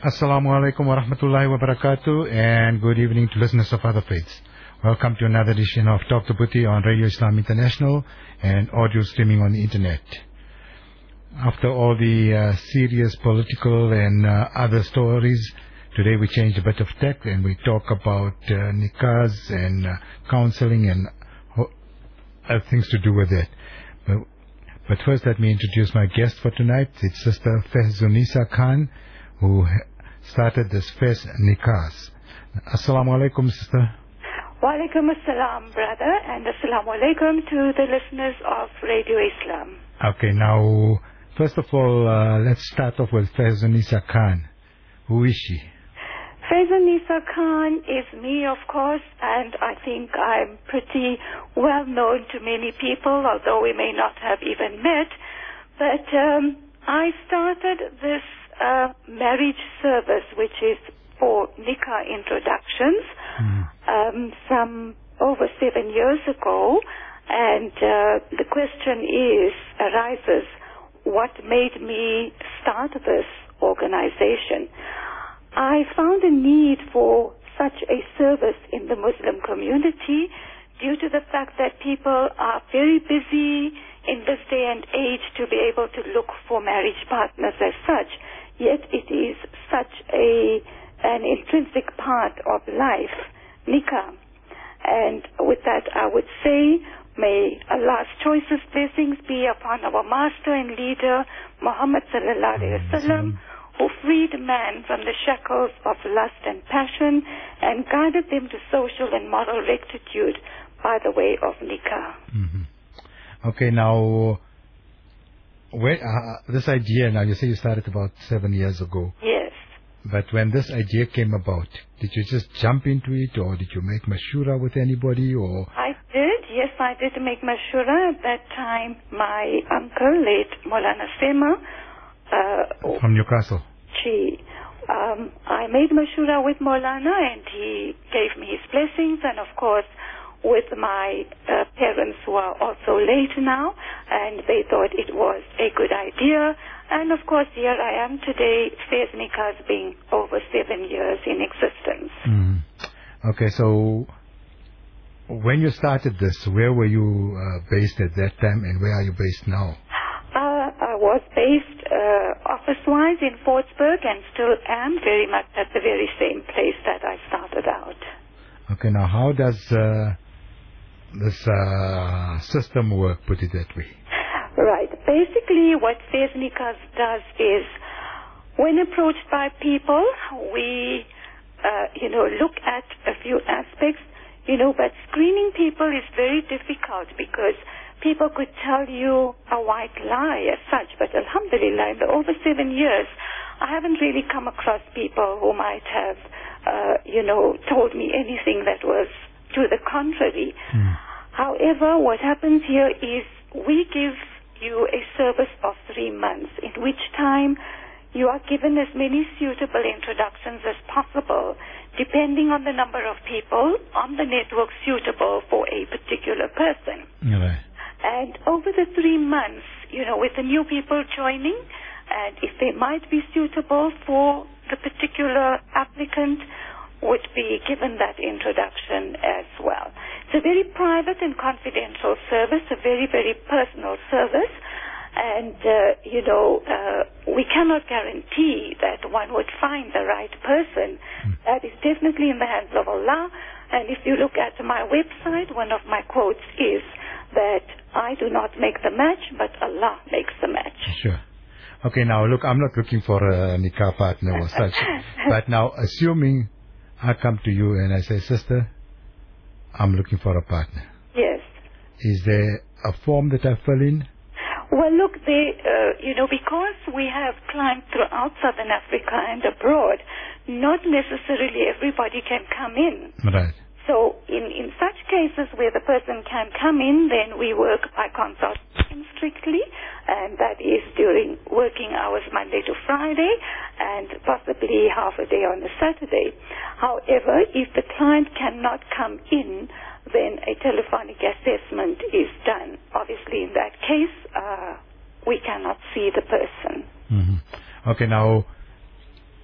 Assalamu alaikum wa wa and good evening to listeners of other faiths. Welcome to another edition of Dr. Boetie on Radio Islam International and audio streaming on the internet. After all the uh, serious political and uh, other stories, today we change a bit of tack and we talk about uh, nikahs and uh, counseling and things to do with it. But, but first let me introduce my guest for tonight. It's Sister Fehzunisa Khan who started this Fez Nikahs. Assalamu alaikum, Sister. Walaikum assalam, brother, and assalamu alaikum to the listeners of Radio Islam. Okay, now, first of all, uh, let's start off with Fezunisa Khan. Who is she? Faizan Nisa Khan is me, of course, and I think I'm pretty well known to many people, although we may not have even met. But um, I started this uh, marriage service, which is for nikah introductions, um, some over seven years ago, and uh, the question is arises, what made me start this organization? I found a need for such a service in the Muslim community due to the fact that people are very busy in this day and age to be able to look for marriage partners as such. Yet it is such a an intrinsic part of life, nikah. And with that, I would say, may Allah's choicest blessings be upon our master and leader, Muhammad sallallahu alaihi wasallam, who freed man from the shackles of lust and passion and guided them to social and moral rectitude by the way of nikah. Mm-hmm. Okay, now, where, uh, this idea, now you say you started about seven years ago, Yes. But when this idea came about, did you just jump into it or did you make mashura with anybody or? I did, yes, I did make mashura. At that time, my uncle, late Molana Sema, uh, From Newcastle. she, um, I made mashura with Molana and he gave me his blessings and of course with my uh, parents who are also late now and they thought it was a good idea and of course here I am today, Faiz has been over seven years in existence. Mm. Okay, so when you started this, where were you uh, based at that time and where are you based now? Uh, I was based uh, office-wise in Fordsburg and still am very much at the very same place that I started out. Okay, now how does uh, this uh, system work, put it that way? Right. Basically, what Fesnikas does is, when approached by people, we, uh, you know, look at a few aspects, you know, but screening people is very difficult because people could tell you a white lie as such, but alhamdulillah, in the over seven years, I haven't really come across people who might have, uh, you know, told me anything that was to the contrary. However, what happens here is we give you a service of three months, in which time you are given as many suitable introductions as possible, depending on the number of people on the network suitable for a particular person. Right. And over the three months, you know, with the new people joining, and if they might be suitable for the particular applicant, would be given that introduction as well. It's a very private and confidential service, a very, very personal service. And, uh, you know, uh, we cannot guarantee that one would find the right person. That is definitely in the hands of Allah. And if you look at my website, one of my quotes is that I do not make the match, but Allah makes the match. Sure. Okay, now look, I'm not looking for a nikah partner or such. but now, assuming I come to you and I say, sister, I'm looking for a partner. Yes. Is there a form that I fill in? Well, look, they, uh, you know, because we have climbed throughout Southern Africa and abroad, not necessarily everybody can come in. Right. So in, in such cases where the person can come in, then we work by consultation strictly, and that is during working hours Monday to Friday, and possibly half a day on a Saturday. However, if the client cannot come in, then a telephonic assessment is done. Obviously, in that case, uh, we cannot see the person. hmm Okay, now,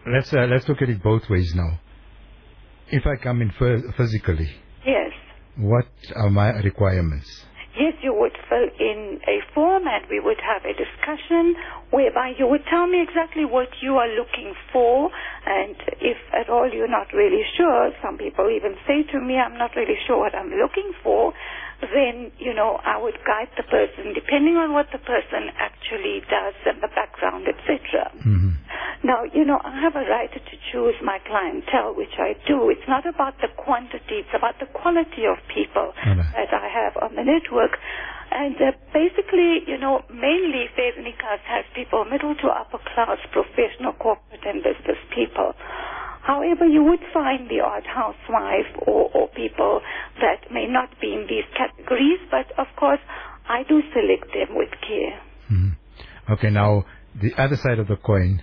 let's uh, let's look at it both ways now. If I come in physically, yes, what are my requirements? Yes, you would fill in a form and we would have a discussion whereby you would tell me exactly what you are looking for. And if at all you're not really sure, some people even say to me, I'm not really sure what I'm looking for, then, you know, I would guide the person depending on what the person actually does and the background, etc. Mm-hmm. Now, you know, I have a right to choose my clientele, which I do. It's not about the quantity, it's about the quality of people right. that I have on the network. And uh, basically, you know, mainly Faiz has people middle to upper class, professional, corporate and business people. However, you would find the odd housewife or, or people that may not be in these categories, but of course, I do select them with care. Mm-hmm. Okay, now the other side of the coin,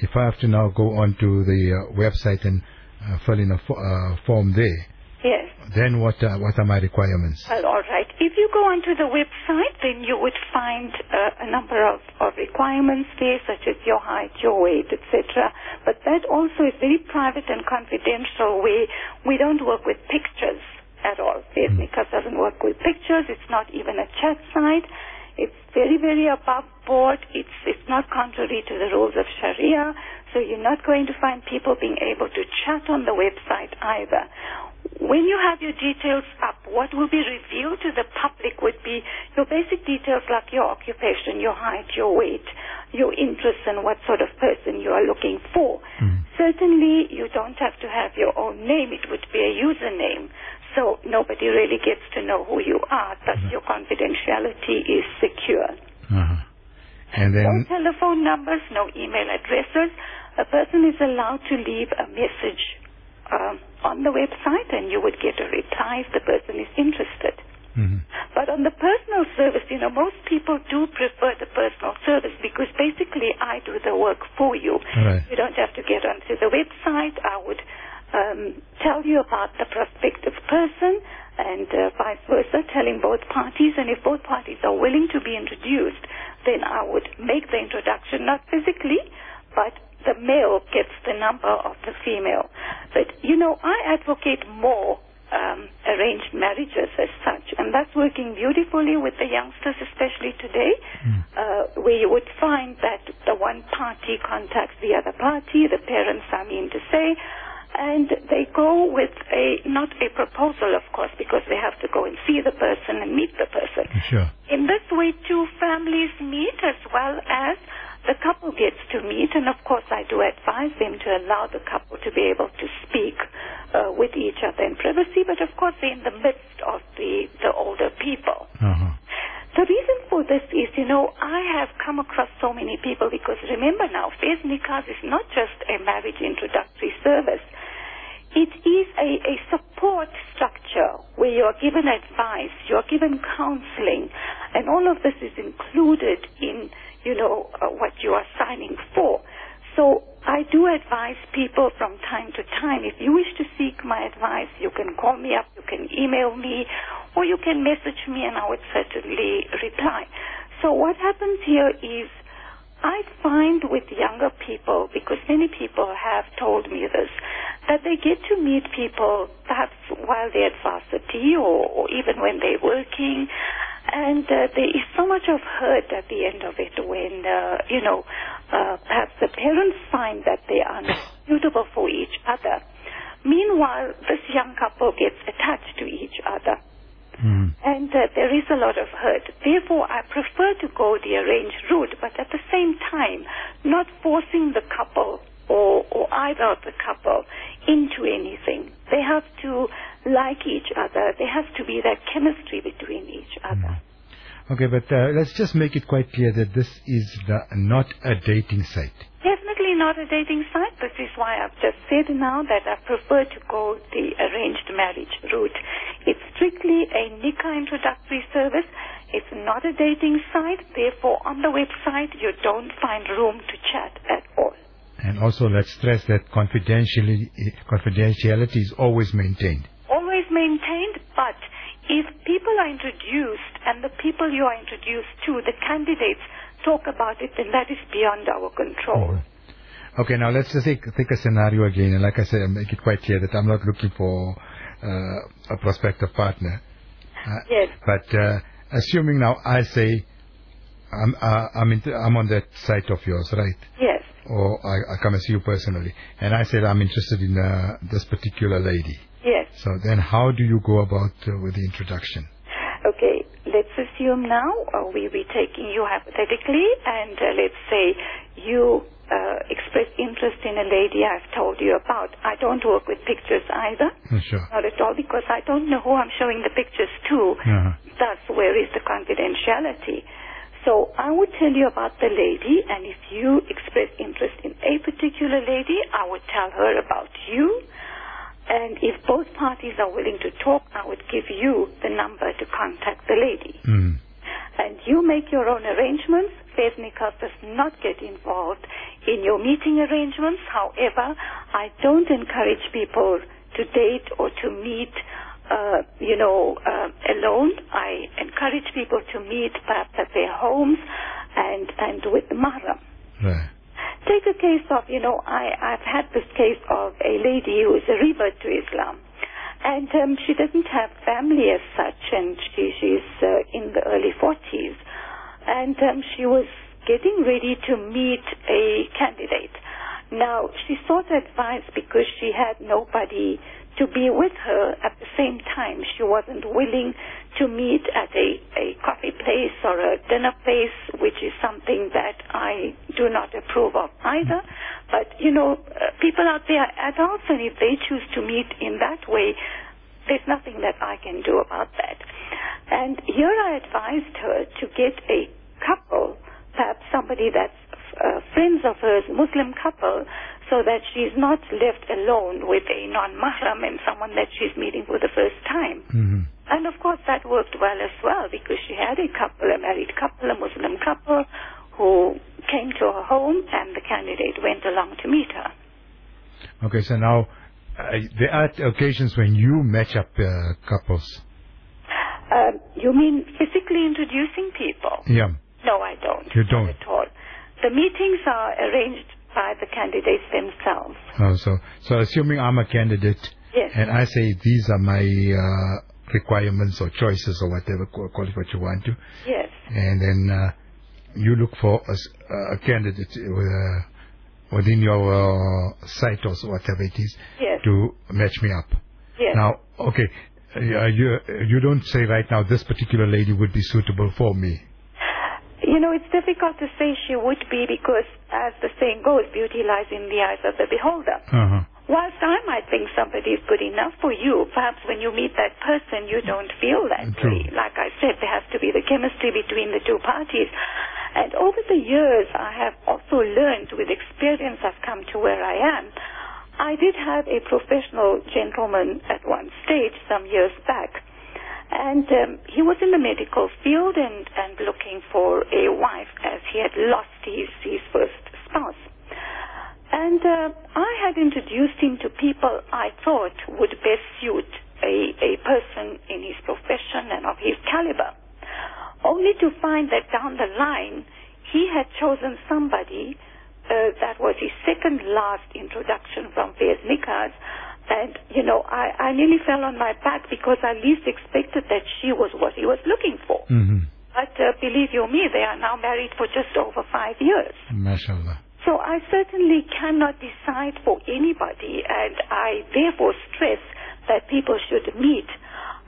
if I have to now go onto the uh, website and uh, fill in a fo- uh, form there, Yes. then what uh, what are my requirements? Well, all right. If you go onto the website, then you would find uh, a number of, of requirements there, such as your height, your weight, etc. But that also is very private and confidential. We we don't work with pictures at all. Because doesn't work with pictures. It's not even a chat site. It's very, very above board. It's it's not contrary to the rules of Sharia. So you're not going to find people being able to chat on the website either. When you have your details up, what will be revealed to the public would be your basic details like your occupation, your height, your weight, your interests, and what sort of person you are looking for. Mm. Certainly, you don't have to have your own name. It would be a username. So nobody really gets to know who you are. Thus, Mm-hmm. your confidentiality is secure. Uh-huh. And then, No telephone numbers, no email addresses. A person is allowed to leave a message um, on the website and you would get a reply if the person is interested. mhm. But on the personal service, you know, most people do prefer the personal service because basically I do the work for you. Right. You don't have to get onto the website. I would um, tell you about the prospective person and uh, vice versa, telling both parties. And if both parties are willing to be introduced, then I would make the introduction, not physically, but the male gets the number of the female. But, you know, I advocate more um, arranged marriages as such, and that's working beautifully with the youngsters, especially today, uh, where you would find that the one party contacts the other party, the parents, I mean to say, and they go with a not a proposal, of course, because they have to go and see the person and meet the person. Sure. In this way, two families meet as well as the couple gets to meet, and of course, I do advise them to allow the couple to be able to speak uh, with each other in privacy, but of course, they're in the midst of the, the older people. Uh-huh. The reason for this is, you know, I have come across so many people because remember now, Faiz Nikaz is not just a marriage introductory service. It is a, a support structure where you are given advice, you are given counseling, and all of this is included in, you know, uh, what you are signing for. So I do advise people from time to time. If you wish to seek my advice, you can call me up, you can email me, or you can message me and I would certainly reply. So what happens here is I find with younger people, because many people have told me this, that they get to meet people perhaps while they're at varsity or, or even when they're working. And uh, there is so much of hurt at the end of it when, uh, you know, uh, perhaps the parents find that they are not suitable for each other. Meanwhile, this young couple gets attached to each other. Mhm. And uh, there is a lot of hurt. Therefore, I prefer to go the arranged route, but at the same time, not forcing the couple or, or either of the couple into anything. They have to like each other. There has to be that chemistry between each other. Okay, but uh, let's just make it quite clear that this is the, not a dating site. Definitely not a dating site. This is why I've just said now that I prefer to go the arranged marriage route. It's strictly a nikah introductory service. It's not a dating site. Therefore, on the website, you don't find room to chat at all. And also, let's stress that confidentiality, confidentiality is always maintained. Always maintained, but if people are introduced and the people you are introduced to, the candidates, talk about it, then that is beyond our control. Okay, now let's just take, take a scenario again, and like I said, I make it quite clear that I'm not looking for uh, a prospective partner. Uh, Yes. But uh, assuming now I say I'm uh, I'm, in, I'm on that site of yours, right? Yes. Or I, I come and see you personally, and I said I'm interested in uh, this particular lady. Yes. So then, how do you go about uh, with the introduction? Okay, let's assume now uh, we be taking you hypothetically, and uh, let's say you uh, express interest in a lady I've told you about. I don't work with pictures either, Uh, Sure. not at all, because I don't know who I'm showing the pictures to. Uh-huh. Thus, where is the confidentiality? So I would tell you about the lady, and if you express interest in a particular lady, I would tell her about you. And if both parties are willing to talk, I would give you the number to contact the lady. Mm. And you make your own arrangements. Faiz Nikahs does not get involved in your meeting arrangements. However, I don't encourage people to date or to meet, uh, you know, uh, alone. I encourage people to meet perhaps at their homes and, and with the mahram. Right. Take a case of, you know, I, I've had this case of a lady who is a revert to Islam. And um, she doesn't have family as such, and she, she's uh, in the early 40s. And um, she was getting ready to meet a candidate. Now, she sought advice because she had nobody to be with her at the same time. She wasn't willing to meet at a, a coffee place or a dinner place, which is something that I do not approve of either. But, you know, uh, people out there are adults, and if they choose to meet in that way, there's nothing that I can do about that. And here I advised her to get a couple, perhaps somebody that's uh, friends of hers, Muslim couple, so that she's not left alone with a non-mahram and someone that she's meeting for the first time. hmm And of course that worked well as well because she had a couple, a married couple, a Muslim couple who came to her home and the candidate went along to meet her. Okay, so now uh, there are occasions when you match up uh, couples. Um, you mean physically introducing people? Yeah. No, I don't. You Not don't? at all. The meetings are arranged by the candidates themselves. Oh, so so assuming I'm a candidate Yes. and I say these are my uh, requirements or choices or whatever, call, it what you want to, Yes. and then uh, you look for a candidate uh, within your uh, site or whatever it is Yes. to match me up. Yes. Now, okay, uh, you you don't say right now this particular lady would be suitable for me. You know, it's difficult to say she would be because, as the saying goes, beauty lies in the eyes of the beholder. Uh-huh. Whilst I might think somebody is good enough for you, perhaps when you meet that person, you don't feel that True. way. Like I said, there has to be the chemistry between the two parties. And over the years, I have also learned with experience, I've come to where I am. I did have a professional gentleman at one stage some years back. And um, he was in the medical field and, and for a wife as he had lost his, his first spouse. And uh, I had introduced him to people I thought would best suit a, a person in his profession and of his caliber. Only to find that down the line, he had chosen somebody uh, that was his second last introduction from Faiz Nikahs. And, you know, I, I nearly fell on my back because I least expected that she was what he was looking for. Mm-hmm. But uh, believe you me, they are now married for just over five years. Mashallah. So I certainly cannot decide for anybody, and I therefore stress that people should meet.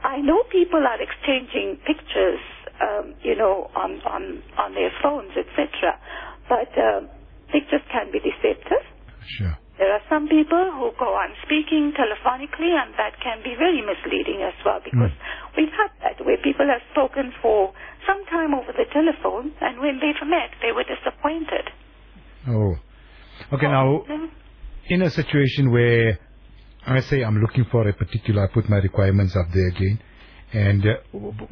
I know people are exchanging pictures, um, you know, on on on their phones, etc. But um, pictures can be deceptive. Sure. There are some people who go on speaking telephonically, and that can be very misleading as well because we've had that where people have spoken for some time over the telephone, and when they've met, they were disappointed. Oh. Okay, now, Mhm. in a situation where I say I'm looking for a particular, I put my requirements up there again, and uh,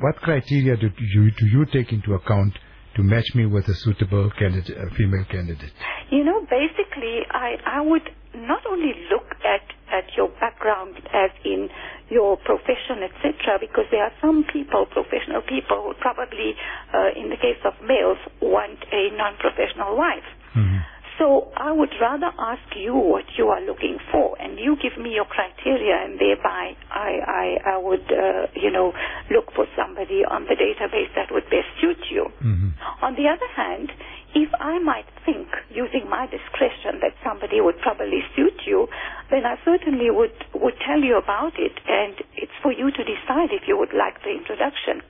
what criteria do you, do you take into account to match me with a suitable candidate, a female candidate? You know, basically, I, I would not only look at, at your background as in your profession, etc., because there are some people, professional people, who probably, uh, in the case of males, want a non-professional wife. Mhm. So I would rather ask you what you are looking for, and you give me your criteria, and thereby I, I, I would, uh, you know, look for somebody on the database that would best suit you. Mhm. On the other hand, if I might think, using my discretion, that somebody would probably suit you, then I certainly would, would tell you about it, and it's for you to decide if you would like the introduction.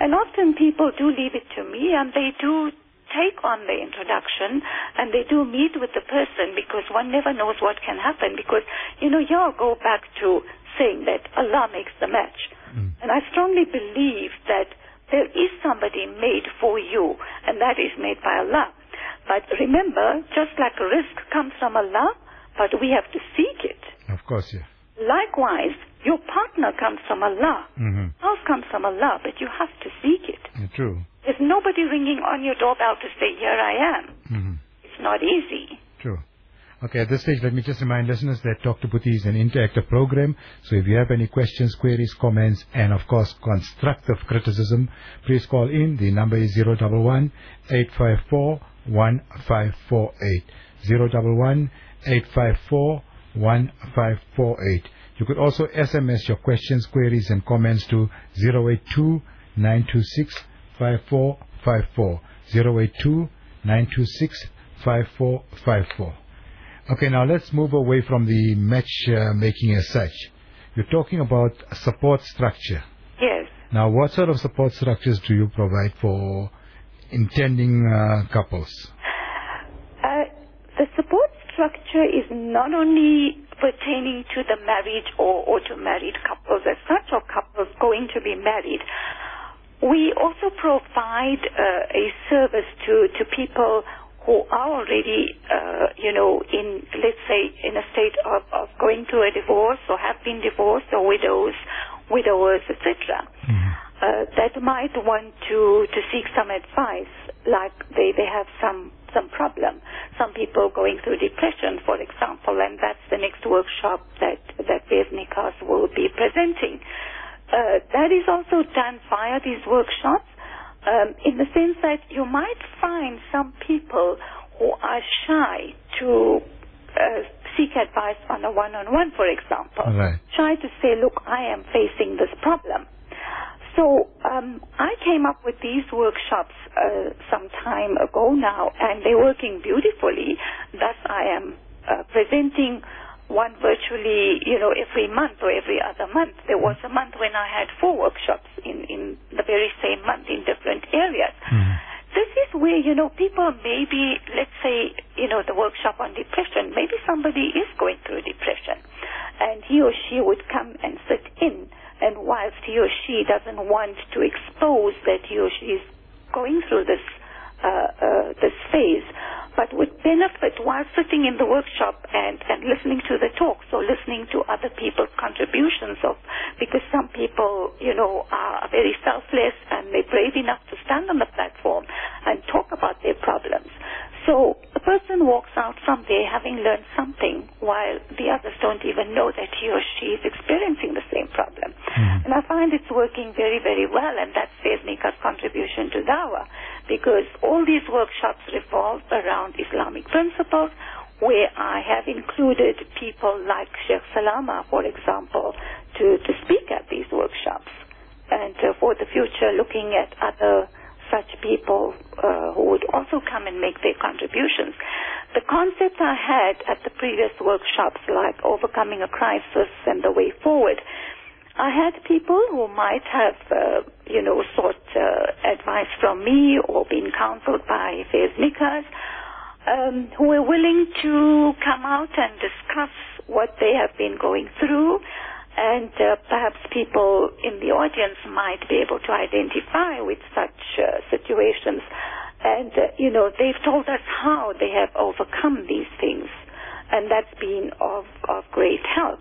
And often people do leave it to me, and they do take on the introduction, and they do meet with the person because one never knows what can happen. Because, you know, you all go back to saying that Allah makes the match. Hmm. And I strongly believe that there is somebody made for you, and that is made by Allah. But remember, just like rizq comes from Allah, but we have to seek it. Of course, yeah. Likewise, your partner comes from Allah. hmm House comes from Allah, but you have to seek it. Yeah, true. There's nobody ringing on your doorbell to say, here I am. hmm It's not easy. True. Okay, at this stage, let me just remind listeners that Talk to Boetie is an interactive program. So if you have any questions, queries, comments, and of course, constructive criticism, please call in. The number is 011 854 1548. 011 854 1548. You could also SMS your questions, queries, and comments to 082 926 5454. 082 926 5454. Okay, now let's move away from the match uh, making as such. You're talking about support structure. Yes. Now, what sort of support structures do you provide for intending uh, couples? Uh, the support structure is not only pertaining to the marriage or, or to married couples as such, or couples going to be married. We also provide uh, a service to, to people who are already, uh, you know, in, let's say, in a state of, of going through a divorce or have been divorced or widows, widowers, etc. Uh, that might want to, to seek some advice, like they, they have some, some problem. Some people going through depression, for example, and that's the next workshop that, that Faiz Nikahs will be presenting. Uh, that is also done via these workshops um, in the sense that you might find some people who are shy to uh, seek advice on a one-on-one, for example. Right. Shy to say, look, I am facing this problem. So um, I came up with these workshops uh, some time ago now, and they're working beautifully. Thus, I am uh, presenting one virtually, you know, every month or every other month. There was a month when I had four workshops in, in the very same month in different areas. This is where, you know, people maybe, let's say, you know, the workshop on depression, maybe somebody is going through depression and he or she would come and sit in and whilst he or she want to expose that he or she is going through this uh, uh, this phase, but would benefit while sitting in the workshop and, and listening to the talks or listening to other people's contributions of because some people, you know, are very selfless and they're brave enough to stand on the platform and talk about their problems. So a person walks out from there having learned something while the others don't even know that he or she is experiencing the same problem. And I find it's working very, very well and that's Faznika's contribution to Dawa because all these workshops revolve around Islamic principles where I have included people like Sheikh Salama, for example, to, to speak at these workshops. And uh, for the future, looking at other such people uh, who would also come and make their contributions. The concept I had at the previous workshops, like overcoming a crisis and the way forward, I had people who might have, uh, you know, sought uh, advice from me or been counseled by Faiz Nikas, um, who were willing to come out and discuss what they have been going through. And uh, perhaps in the audience might be able to identify with such uh, situations. And, uh, you know, they've told us how they have overcome these things. And that's been of, of great help.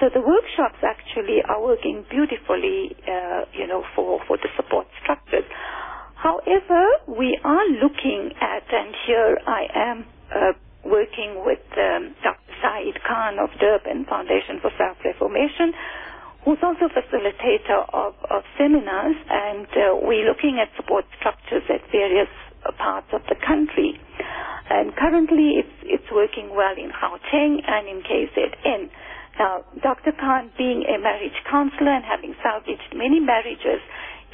So the workshops actually are working beautifully, uh, you know, for, for the support structures. However, we are looking at, and here I am uh, working with um, Dr. Saeed Khan of Durban Foundation for Self-Reformation, who's also a facilitator of, of seminars, and uh, we're looking at support structures at various parts of the country. And currently it's, it's working well in Gauteng and in KZN. Now, Dr. Khan, being a marriage counselor and having salvaged many marriages,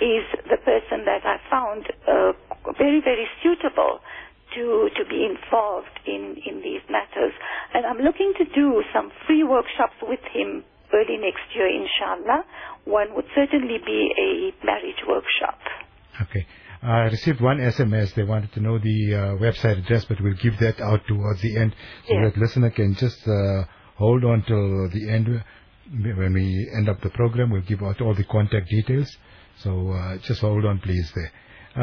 is the person that I found uh, very, very suitable to, to be involved in, in these matters. And I'm looking to do some free workshops with him early next year, inshallah. One would certainly be a marriage workshop. Okay. I received one SMS. They wanted to know the uh, website address, but we'll give that out towards the end so Yes. that listener can just uh, hold on till the end. When we end up the program, we'll give out all the contact details. So uh, just hold on, please. There,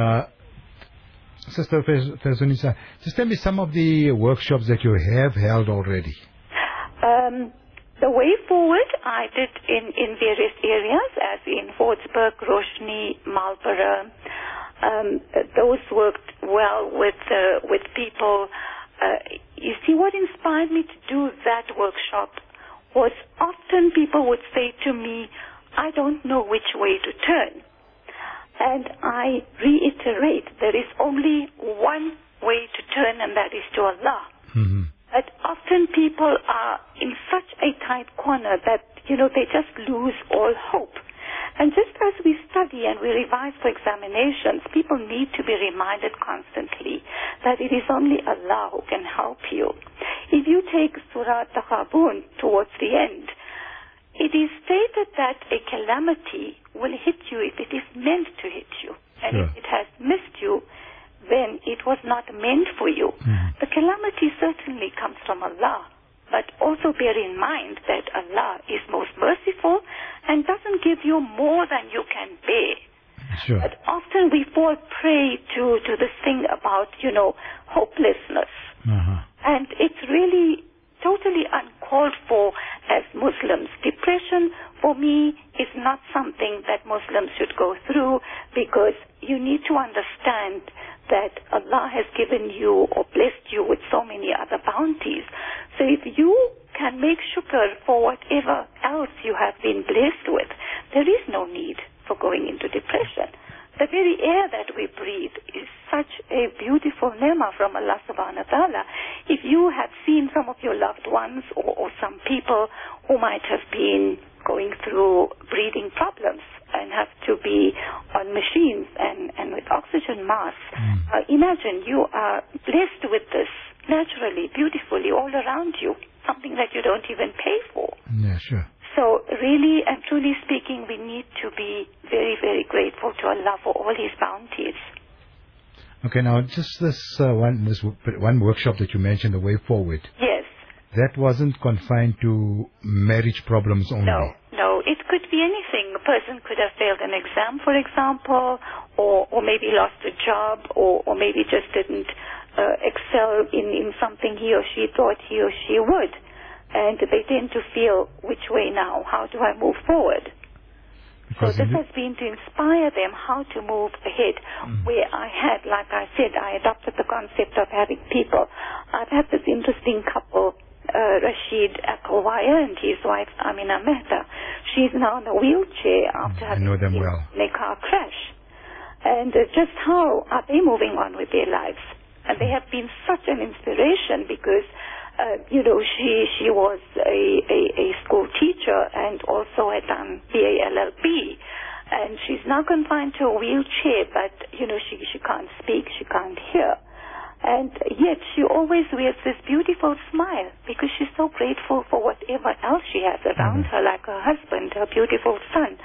uh, Sister Fez- Fezunisa, just tell me some of the workshops that you have held already. Um, the way forward I did in, in various areas, as in Fordsburg, Roshnee, Marlborough. Um, those worked well with uh, with people. Uh, you see, what inspired me to do that workshop was often people would say to me, "I don't know which way to turn," and I reiterate, there is only one way to turn, and that is to Allah. hmm But often people are in such a tight corner that, you know, they just lose all hope. And just as we study and we revise for examinations, people need to be reminded constantly that it is only Allah who can help you. If you take Surah Taghabun towards the end, it is stated that a calamity will hit you if it is meant to hit you. And Sure. if it has missed you, then it was not meant for you. Mhm. The calamity certainly comes from Allah, but also bear in mind that Allah is most merciful and doesn't give you more than you can bear. Sure. But often we fall prey to, to this thing about, you know, hopelessness. Uh-huh. And it's really totally uncalled for as Muslims. Depression, for me, is not something that Muslims should go through because you need to understand that Allah has given you or blessed you with so many other bounties. So if you can make shukr for whatever else you have been blessed with, there is no need for going into depression. The very air that we breathe is such a beautiful nema from Allah subhanahu wa ta'ala. If you have seen some of your loved ones or, or some people who might have been going through breathing problems and have to be on machines and, and with oxygen masks, Mm. uh, imagine you are blessed with this naturally, beautifully all around you, something that you don't even pay for. Yeah, sure. So really and truly speaking, we need to be very, very grateful to Allah for all His bounties. Okay, now just this uh, one this w- one workshop that you mentioned, the way forward, Yes. That wasn't confined to marriage problems only. No, no. It could be anything. A person could have failed an exam, for example, or, or maybe lost a job, or, or maybe just didn't uh, excel in, in something he or she thought he or she would. And they tend to feel, which way now? How do I move forward? So this has been to inspire them how to move ahead. Where I had, like I said, I adopted the concept of having people. I've had this interesting couple, uh, Rashid Akalwaya and his wife Amina Mehta. She's now in a wheelchair after I having know them well. in a car crash. And uh, just how are they moving on with their lives? And they have been such an inspiration because uh, you know, she she was a, a, a school teacher and also had done BALLB. And she's now confined to a wheelchair, but, you know, she, she can't speak, she can't hear. And yet she always wears this beautiful smile because she's so grateful for whatever else she has around Mhm. her, like her husband, her beautiful son,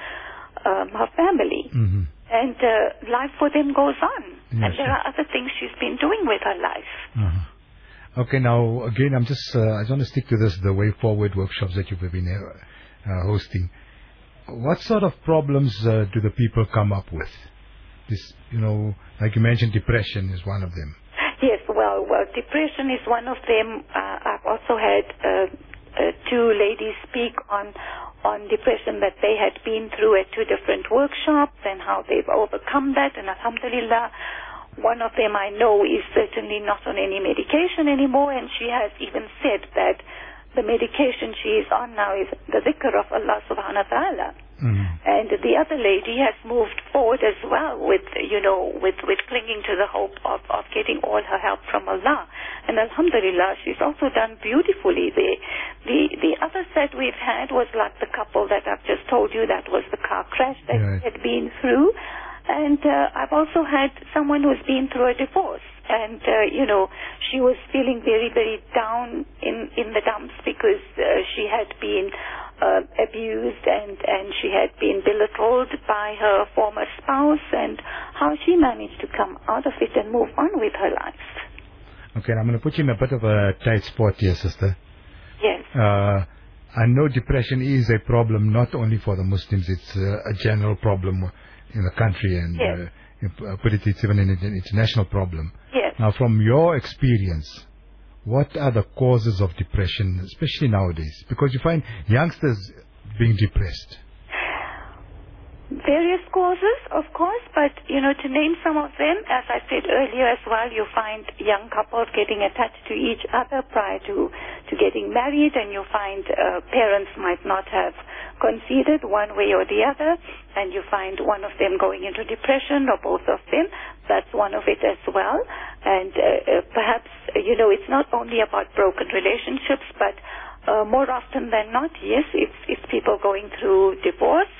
um, her family. Mhm. And uh, life for them goes on. Yes, and there are other things she's been doing with her life. Uh-huh. Okay, now again, I'm just uh, I just want to stick to this the way forward workshops that you've been uh, uh, hosting. What sort of problems uh, do the people come up with? This, you know, like you mentioned, depression is one of them. Well, well, depression is one of them. Uh, I've also had uh, uh, two ladies speak on on depression that they had been through at two different workshops and how they've overcome that. And Alhamdulillah, one of them I know is certainly not on any medication anymore, and she has even said that the medication she is on now is the dhikr of Allah subhanahu wa ta'ala. Mhm. And the other lady has moved forward as well with, you know, with, with clinging to the hope of, of getting all her help from Allah. And Alhamdulillah, she's also done beautifully. The, the, the other set we've had was like the couple that I've just told you, that was the car crash that Right. had been through. And uh, I've also had someone who's been through a divorce. And, uh, you know, she was feeling very, very down in, in the dumps because uh, she had been uh, abused and, and she had been belittled by her former spouse and how she managed to come out of it and move on with her life. Okay, I'm going to put you in a bit of a tight spot here, sister. Yes. Uh, I know depression is a problem not only for the Muslims, it's uh, a general problem in the country and Yes. uh, uh, put it, it's even an an international problem. Yes. Now, from your experience, what are the causes of depression, especially nowadays? Because you find youngsters being depressed. Various causes, of course, but you know, to name some of them, as I said earlier as well, you find young couples getting attached to each other prior to, to getting married, and you find uh, parents might not have conceded one way or the other, and you find one of them going into depression or both of them. That's one of it as well. And uh, uh, perhaps, you know, it's not only about broken relationships, but uh, more often than not, yes, it's, it's people going through divorce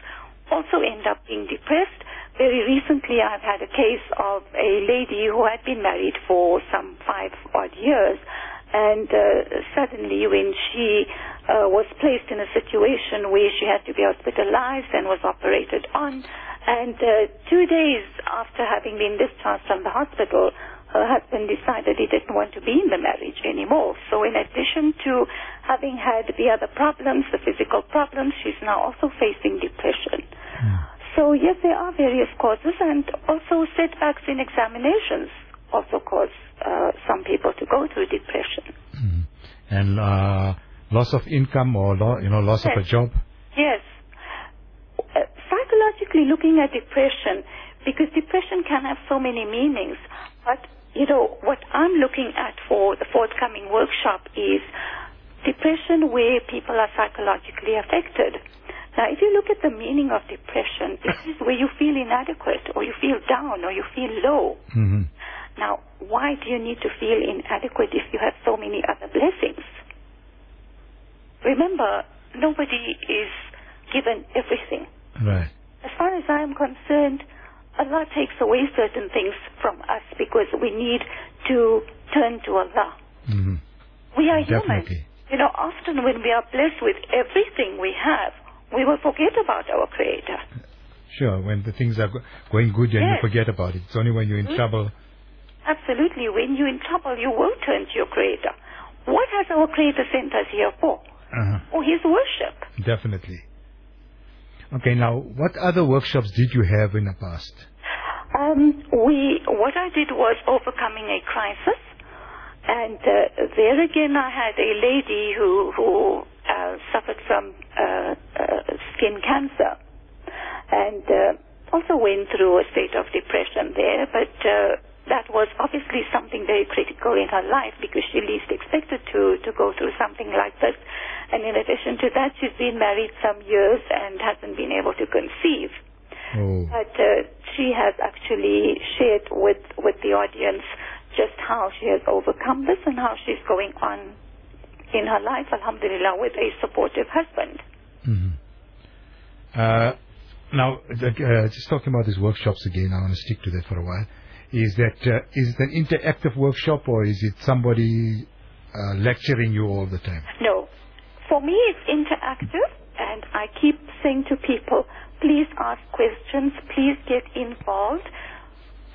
also end up being depressed. Very recently, I've had a case of a lady who had been married for some five odd years, and uh, suddenly, when she uh, was placed in a situation where she had to be hospitalized and was operated on, and uh, two days after having been discharged from the hospital, her husband decided he didn't want to be in the marriage anymore. So in addition to having had the other problems, the physical problems, she's now also facing depression. So yes, there are various causes and also setbacks in examinations also cause uh, some people to go through depression. Mm. And uh, loss of income or lo- you know loss of a job. Looking at depression, because depression can have so many meanings, but you know, what I'm looking at for the forthcoming workshop is depression where people are psychologically affected. Now, if you look at the meaning of depression, it is where you feel inadequate or you feel down or you feel low. hmm Now, why do you need to feel inadequate if you have so many other blessings? Remember, nobody is given everything. Right. As far as I am concerned, Allah takes away certain things from us because we need to turn to Allah. hmm We are human. You know, often when we are blessed with everything we have, we will forget about our Creator. Sure. When the things are go- going good, and you forget about it. It's only when you're in Mhm. trouble. Absolutely. When you're in trouble, you will turn to your Creator. What has our Creator sent us here for? Uh-huh. For His worship. Definitely. Okay. Now, what other workshops did you have in the past? Um, we, what I did was overcoming a crisis, and uh, there again I had a lady who who uh, suffered from uh, uh, skin cancer, and uh, also went through a state of depression there, but. Uh, that was obviously something very critical in her life because she least expected to, to go through something like this. And in addition to that, she's been married some years and hasn't been able to conceive. Oh. But uh, she has actually shared with, with the audience just how she has overcome this and how she's going on in her life, alhamdulillah, with a supportive husband. hmm Uh, now, uh, just talking about these workshops again, I want to stick to that for a while. Is that uh, is it an interactive workshop or is it somebody uh, lecturing you all the time? No. For me, it's interactive, and I keep saying to people, please ask questions, please get involved,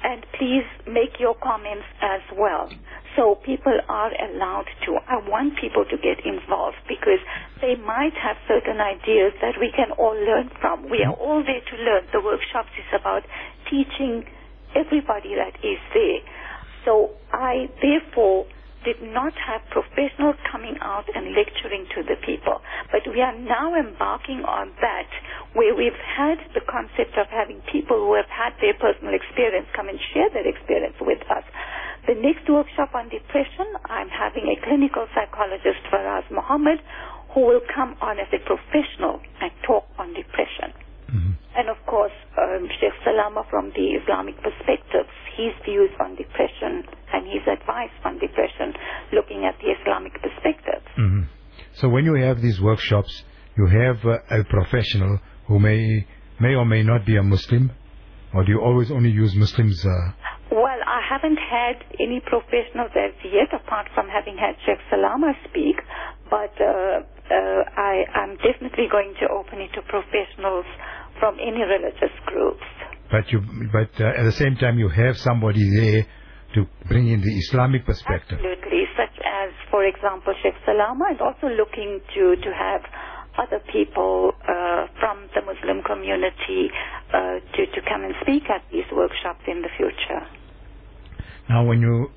and please make your comments as well. So people are allowed to. I want people to get involved because they might have certain ideas that we can all learn from. We are all there to learn. The workshops is about teaching everybody that is there. So I therefore did not have professionals coming out and lecturing to the people. But we are now embarking on that where we've had the concept of having people who have had their personal experience come and share their experience with us. The next workshop on depression, I'm having a clinical psychologist, Faraz Mohammed, who will come on as a professional and talk on depression. Mhm. And of course, um, Sheikh Salama from the Islamic perspective, his views on depression and his advice on depression, looking at the Islamic perspective. Mhm. So when you have these workshops, you have uh, a professional who may may or may not be a Muslim, or do you always only use Muslims? Uh, Well, I haven't had any professionals as yet, apart from having had Sheikh Salama speak, but uh, I, I'm definitely going to open it to professionals from any religious groups. but you, but uh, at the same time, you have somebody there to bring in the Islamic perspective. Absolutely, such as, for example, Sheikh Salama, and also looking to, to have other people uh, from the Muslim community uh, to, to come and speak at these workshops in the future. Now, when you,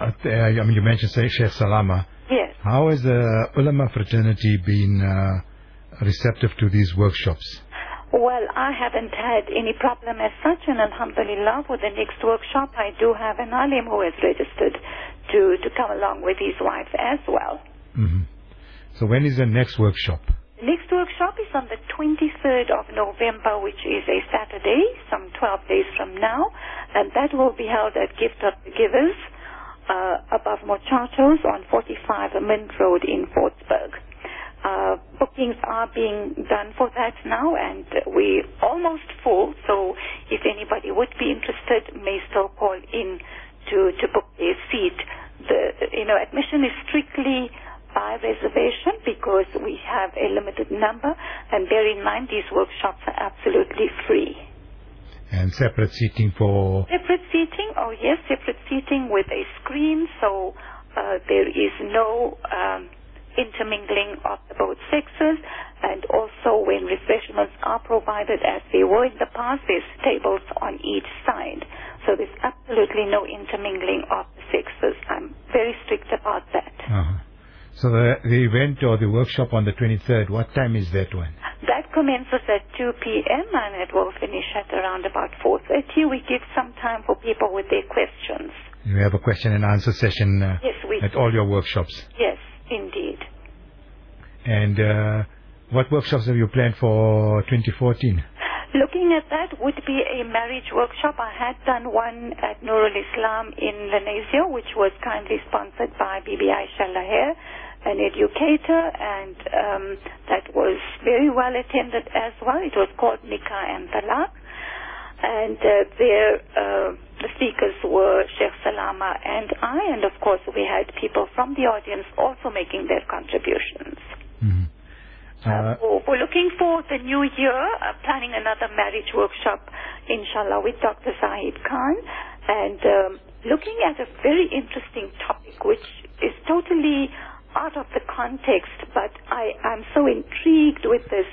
uh, I mean, you mentioned Sheikh Salama. Yes. How has the ulama fraternity been uh, receptive to these workshops? Well, I haven't had any problem as such, and Alhamdulillah, for the next workshop, I do have an alim who has registered to, to come along with his wife as well. hmm So when is the next workshop? The next workshop is on the 23rd of November, which is a Saturday, some 12 days from now, and that will be held at Gift of the Givers, uh, above Mochatos on 45 Mint Road in Fordsburg. Uh, bookings are being done for that now, and we're almost full. So, if anybody would be interested, may still call in to to book a seat. The you know admission is strictly by reservation because we have a limited number, and bear in mind these workshops are absolutely free. And separate seating for Separate seating, oh yes, separate seating with a screen, so uh, there is no um, intermingling of both sexes, and also when refreshments are provided as they were in the past, there's tables on each side. So there's absolutely no intermingling of the sexes. I'm very strict about that. Uh-huh. So the, the event or the workshop on the 23rd, what time is that one? That commences at 2 p.m. and it will finish at around about 4.30. We give some time for people with their questions. You have a question and answer session uh, Yes, we at all your workshops. Yes, indeed. And uh, what workshops have you planned for 2014? Looking at that would be a marriage workshop. I had done one at Nurul Islam in Lenasia, which was kindly sponsored by BBI Aisha Laher, an educator, and um, that was very well attended as well. It was called Nikah and Talaq. And uh, there, uh, the speakers were Sheikh Salama and I, and of course we had people from the audience also making their contributions. Mhm. Uh, for looking for the new year, uh, planning another marriage workshop, inshallah, with Dr. Zahid Khan, and um, looking at a very interesting topic, which is totally out of the context, but I, I'm so intrigued with this.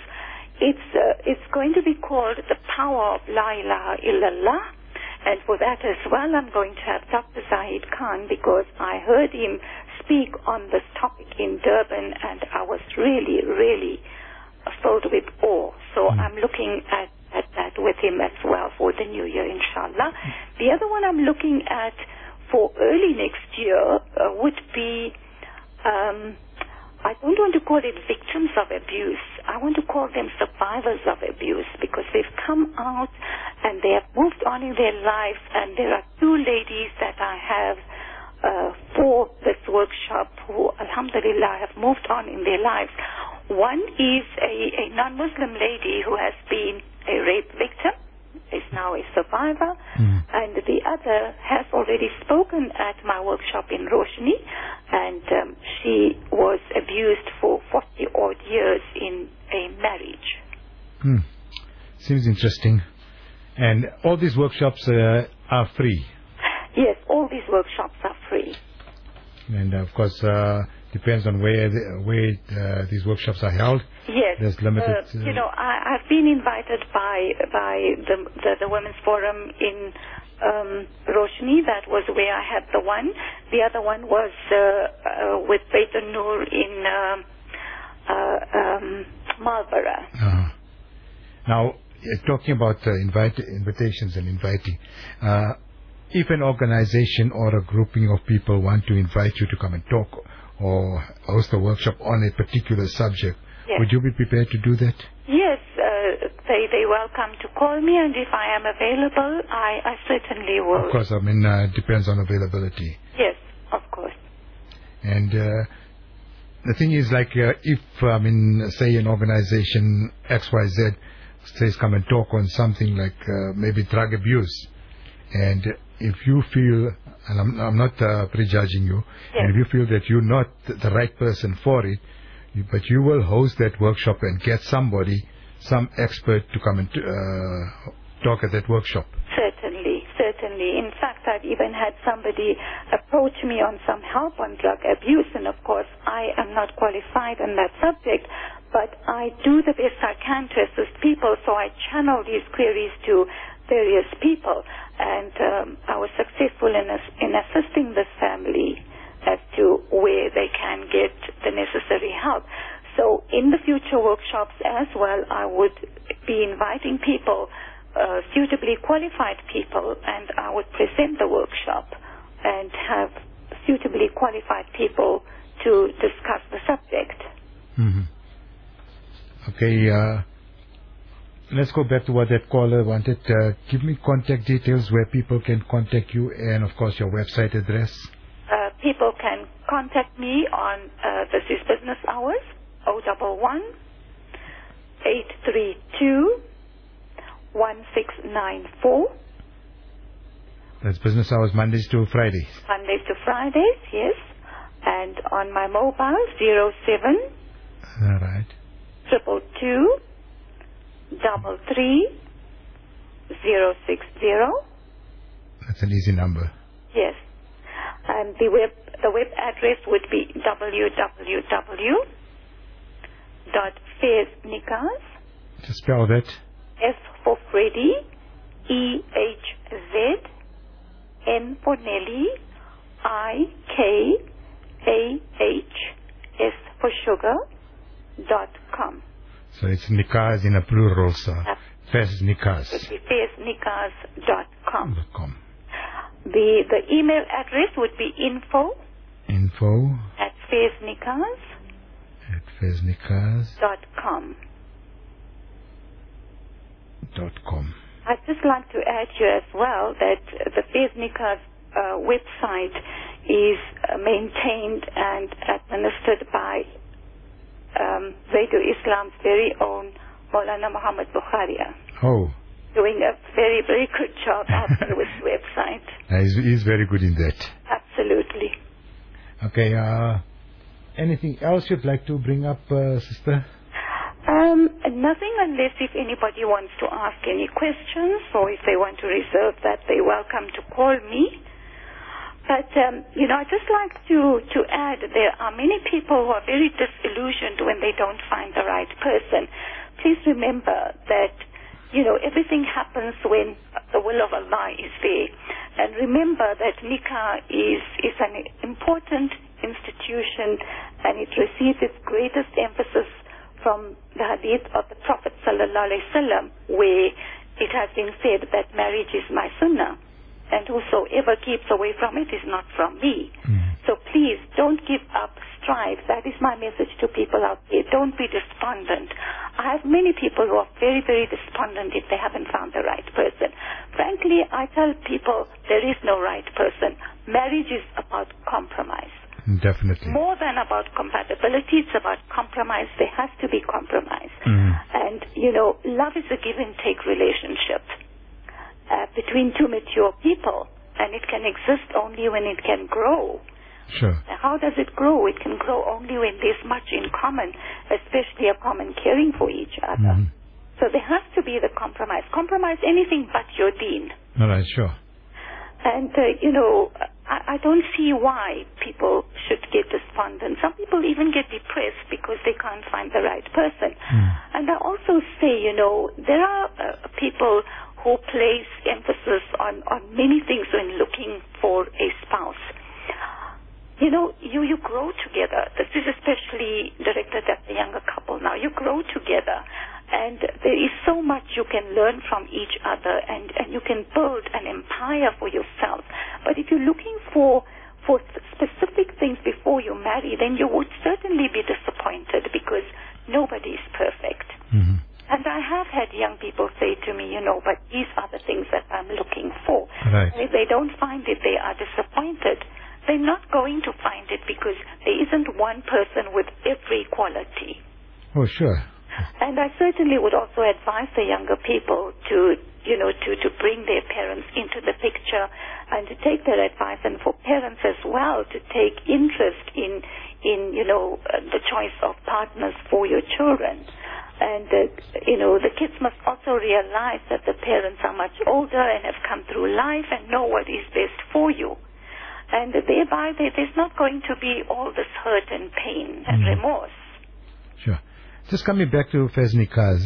It's, uh, it's going to be called the power of La ilaha illallah. And for that as well, I'm going to have Dr. Zahid Khan because I heard him speak on this topic in Durban and I was really, really filled with awe. So Mm. I'm looking at, at that with him as well for the new year, inshallah. The other one I'm looking at for early next year uh, would be, um, I don't want to call it victims of abuse. I want to call them survivors of abuse because they've come out and they have moved on in their life. And there are two ladies that I have uh, for this workshop who, alhamdulillah, have moved on in their lives. One is a, a non-Muslim lady who has been a rape victim, is now a survivor, Mm. and the other has already spoken at my workshop in Roshnee, and um, she was abused for 40 odd years in a marriage. hmm. Seems interesting. And all these workshops uh, are free. Yes, all these workshops are free. And of course, uh, depends on where the, where uh, these workshops are held. Yes, There's limited, Uh, uh, you know, I, I've been invited by by the the, the Women's Forum in um, Roshnee. That was where I had the one. The other one was uh, uh, with Beit Nur in uh, uh, um, Marlborough. Uh, now, uh, talking about uh, invite, invitations and inviting, uh, if an organization or a grouping of people want to invite you to come and talk or host a workshop on a particular subject, Yes. would you be prepared to do that? Yes, uh, they they're welcome to call me, and if I am available, I, I certainly will. Of course, I mean, uh, it depends on availability. Yes, of course. And uh, the thing is, like, uh, if, I mean, say an organization XYZ says come and talk on something like uh, maybe drug abuse, and if you feel, and I'm, I'm not uh, prejudging you, Yes. and if you feel that you're not the right person for it, you, but you will host that workshop and get somebody, some expert to come and uh, talk at that workshop. Certainly, certainly. In fact, I've even had somebody approach me on some help on drug abuse, and of course, I am not qualified on that subject, but I do the best I can to assist people, so I channel these queries to various people, and um, I was successful in, in assisting this family as to where they can get the necessary help. So in the future workshops as well, I would be inviting people, uh, suitably qualified people, and I would present the workshop and have suitably qualified people to discuss the subject. hmm Okay, uh, let's go back to what that caller wanted. Uh, give me contact details where people can contact you and, of course, your website address. Uh, people can contact me on uh, this is business hours 011 832 1694 That's business hours Mondays to Fridays. Mondays to Fridays, yes. And on my mobile, zero seven All right. triple two double three zero six zero. That's an easy number. Yes. And the web the web address would be www dot Nikahs Just spell that. F for Freddy E H Z N for Nelly I K A H S for sugar dot com. So it's Nikahs in a plural, sir. Yep. Faiz Nikahs. Be com. The the email address would be info Info at faiznikahs at faiznikahs dot com. dot com. I'd just like to add here as well that the Faiz Nikahs uh, website is uh, maintained and administered by um, Radio Islam's very own Maulana Muhammad Bukharia, Oh, doing a very, very good job out there with website. uh, he's, he's very good in that. Absolutely. Okay, uh, anything else you'd like to bring up, uh, sister? Um, nothing unless if anybody wants to ask any questions or if they want to reserve that, they're welcome to call me. But, um, you know, I'd just like to, to add there are many people who are very disillusioned when they don't find the right person. Please remember that, you know, everything happens when the will of Allah is there. And remember that Nikah is, is an important institution and it receives its greatest emphasis from the hadith of the Prophet sallallahu alaihi wasallam, where it has been said that marriage is my sunnah, and whosoever keeps away from it is not from me. So please don't give up, strive. That is my message to people out there. Don't be despondent. I have many people who are very, very despondent if they haven't found the right person. Frankly, I tell people there is no right person. Marriage is about compromise Definitely. more than about compatibility, it's about compromise. There has to be compromise. Mhm. And, you know, love is a give and take relationship between two mature people. And it can exist only when it can grow. Sure. How does it grow? It can grow only when there's much in common, especially a common caring for each other. Mhm. So there has to be the compromise. Compromise anything but your deen. All right, sure. And, uh, you know, I, I don't see why people should get despondent. Some people even get depressed because they can't find the right person. And I also say, you know, there are uh, people who place emphasis on, on many things when looking for a spouse. You know, you, you grow together. This is especially directed at the younger couple now. You grow together. And there is so much you can learn from each other and, and you can build an empire for yourself. But if you're looking for, for specific things before you marry, then you would certainly be disappointed because nobody is perfect. Mhm. And I have had young people say to me, you know, but these are the things that I'm looking for. Right. And if they don't find it, they are disappointed. They're not going to find it because there isn't one person with every quality. Oh, sure. And I certainly would also advise the younger people to, you know, to, to bring their parents into the picture and to take their advice and for parents as well to take interest in, in, you know, uh, the choice of partners for your children. And, uh, you know, the kids must also realize that the parents are much older and have come through life and know what is best for you. And thereby there's not going to be all this hurt and pain and Mhm. remorse. Sure. Just coming back to Faiz Nikahs,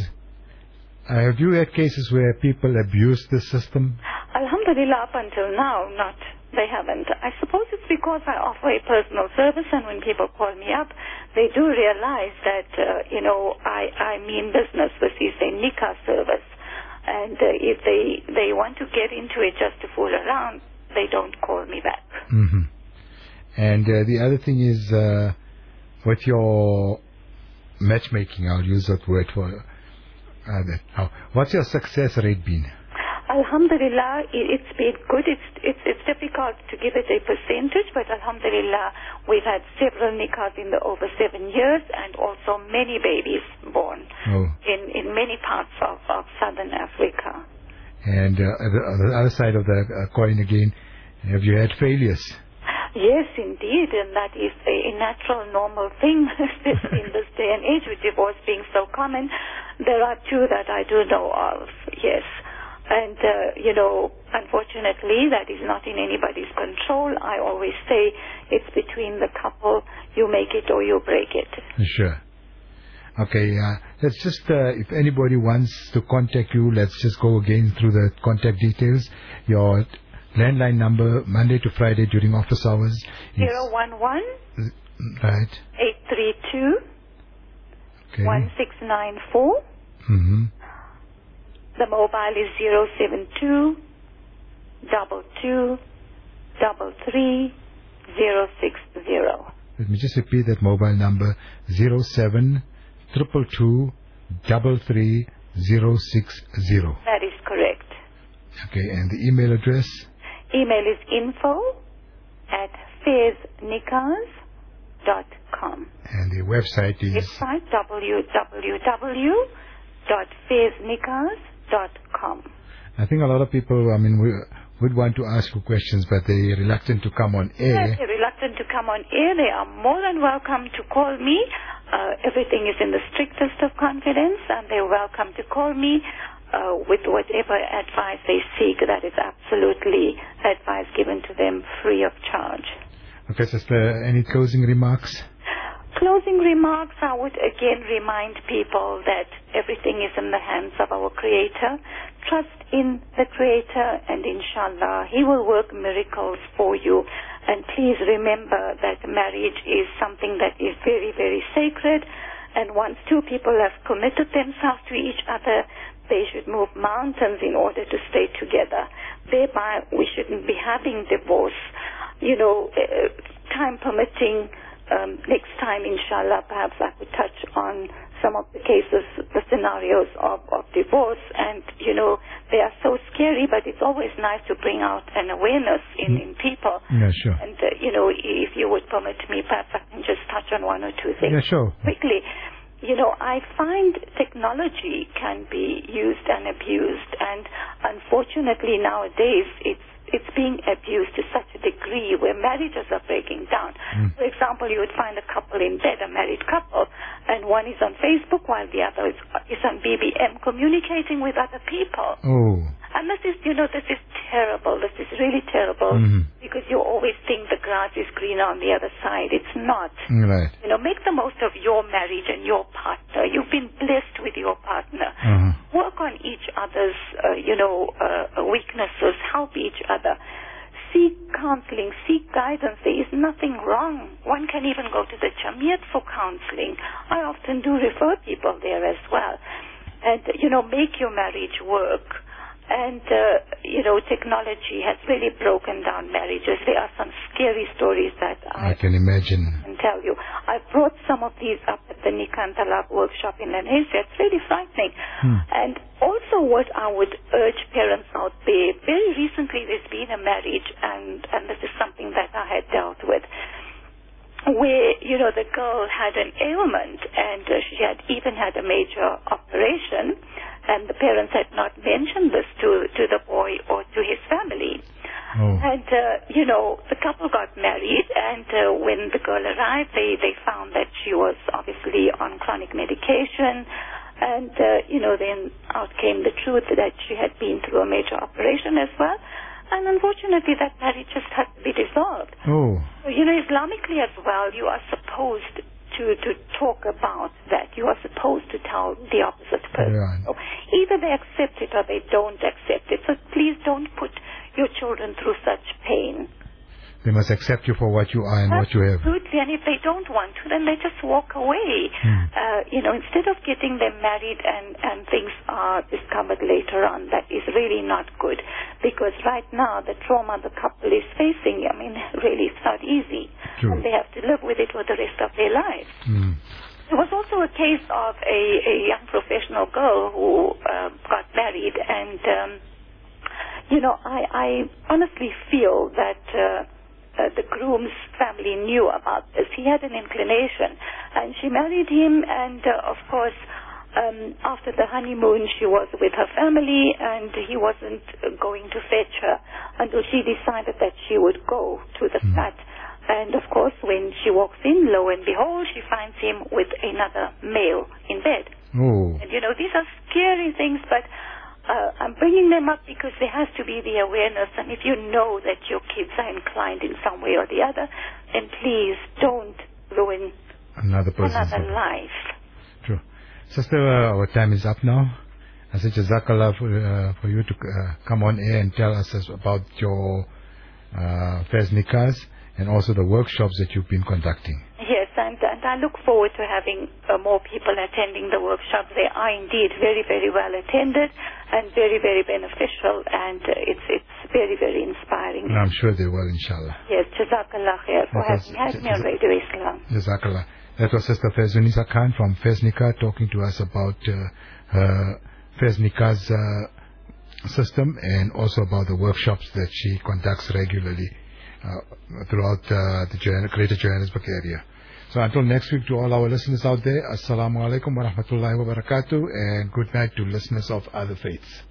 uh, have you had cases where people abuse the system? Alhamdulillah, up until now, not. They haven't. I suppose it's because I offer a personal service, and when people call me up, they do realize that, uh, you know, I, I mean business. This is a nikah service. And uh, if they, they want to get into it just to fool around, they don't call me back. hmm And uh, the other thing is, uh, with your matchmaking, I'll use that word for uh, that. How, what's your success rate been? Alhamdulillah, it's been good. It's, it's, it's difficult to give it a percentage, but Alhamdulillah, we've had several nikahs in the over seven years and also many babies born Oh, in, in many parts of, of southern Africa. and uh, the, the other side of the uh, coin again, have you had failures? Yes, indeed, and that is a, a natural, normal thing in this day and age with divorce being so common. There are two that I do know of, yes. And, uh, you know, unfortunately, that is not in anybody's control. I always say it's between the couple. You make it or you break it. Sure. Okay, uh, let's just, uh, if anybody wants to contact you, let's just go again through the contact details. Your landline number, Monday to Friday during office hours. is- 011 Right. 832 Okay. 1694. hmm The mobile is 072 double two double three zero six zero. Let me just repeat that mobile number, zero seven triple two double three zero six zero. That is correct. Okay, and the email address? Email is info at faiznikahs.com. And the website is Website www.faiznikahs.com. I think a lot of people, I mean, we, would want to ask you questions, but they're reluctant to come on air. they're reluctant to come on air, they are more than welcome to call me. Uh, everything is in the strictest of confidence, and they're welcome to call me uh, with whatever advice they seek. That is absolutely advice given to them free of charge. Okay, sister, any closing remarks? Closing remarks, I would again remind people that everything is in the hands of our Creator. Trust in the Creator and inshallah, He will work miracles for you. And please remember that marriage is something that is very, very sacred. And once two people have committed themselves to each other, they should move mountains in order to stay together. Thereby, we shouldn't be having divorce. You know, uh, time permitting, um, next time, inshallah, perhaps I could touch on some of the cases, the scenarios of, of divorce. And, you know, they are so scary, but it's always nice to bring out an awareness in, in people. Yeah, sure. And, uh, you know, if you would permit me, perhaps I can just touch on one or two things Yeah, sure. quickly. You know, I find technology can be used and abused, and unfortunately nowadays it's it's being abused to such a degree where marriages are breaking down. Mm. For example, you would find a couple in bed, a married couple, and one is on Facebook while the other is, is on BBM communicating with other people. Oh, And this is, you know, this is terrible. This is really terrible Mhm. because you always think the grass is greener on the other side. It's not. right. You know, make the most of your marriage and your partner. You've been blessed with your partner. Uh-huh. Work on each other's, uh, you know, uh, weaknesses. Help each other. Seek counseling. Seek guidance. There is nothing wrong. One can even go to the Jamiyat for counseling. I often do refer people there as well. And, you know, make your marriage work. And, uh, you know, technology has really broken down marriages. There are some scary stories that I can imagine. can tell you. I brought some of these up at the Nikah and Talaq workshop in Lenasia. It's really frightening. Hmm. And also what I would urge parents out there. Very recently, there's been a marriage, and and this is something that I had dealt with, where you know the girl had an ailment, and uh, she had even had a major operation, and the parents had not mentioned this to to the boy or to his family. Oh. And, uh, you know, the couple got married, and uh, when the girl arrived, they, they found that she was obviously on chronic medication. And, uh, you know, then out came the truth that she had been through a major operation as well. And unfortunately, that marriage just had to be dissolved. Oh. You know, Islamically as well, you are supposed to, to talk about that. You are supposed to tell the opposite person. Yeah. So either they accept it or they don't accept it. So please don't put your children through such pain. They must accept you for what you are and what you have. Absolutely, and if they don't want to, then they just walk away. Hmm. Uh, you know, instead of getting them married and, and things are discovered later on, that is really not good. Because right now, the trauma the couple is facing, I mean, really it's not easy. True. And they have to live with it for the rest of their lives. Hmm. There was also a case of a, a young professional girl who uh, got married, and um, you know, I, I honestly feel that uh, uh, the groom's family knew about this. He had an inclination, and she married him, and uh, of course. Um, after the honeymoon, she was with her family, and he wasn't uh, going to fetch her until she decided that she would go to the flat. And of course, when she walks in, lo and behold, she finds him with another male in bed. Oh. And you know, these are scary things, but uh, I'm bringing them up because there has to be the awareness. And if you know that your kids are inclined in some way or the other, then please don't ruin Another person's another life. life. True. Sister, uh, our time is up now. I say Jazakallah for, uh, for you to uh, come on air and tell us about your uh, Faiz Nikahs and also the workshops that you've been conducting. And, and I look forward to having uh, more people attending the workshops. They are indeed very, very well attended and very, very beneficial, and uh, it's it's very, very inspiring. And I'm sure they will, inshallah. Yes, Jazakallah khair for having had me on Radio Islam. Jazakallah. That was Sister Faizunnisa Khan from Feznika talking to us about uh, Faiz Nikahs uh, system and also about the workshops that she conducts regularly uh, throughout uh, the Johann- Greater Johannesburg area. So until next week to all our listeners out there, Assalamu alaikum wa rahmatullahi wa barakatuh and good night to listeners of other faiths.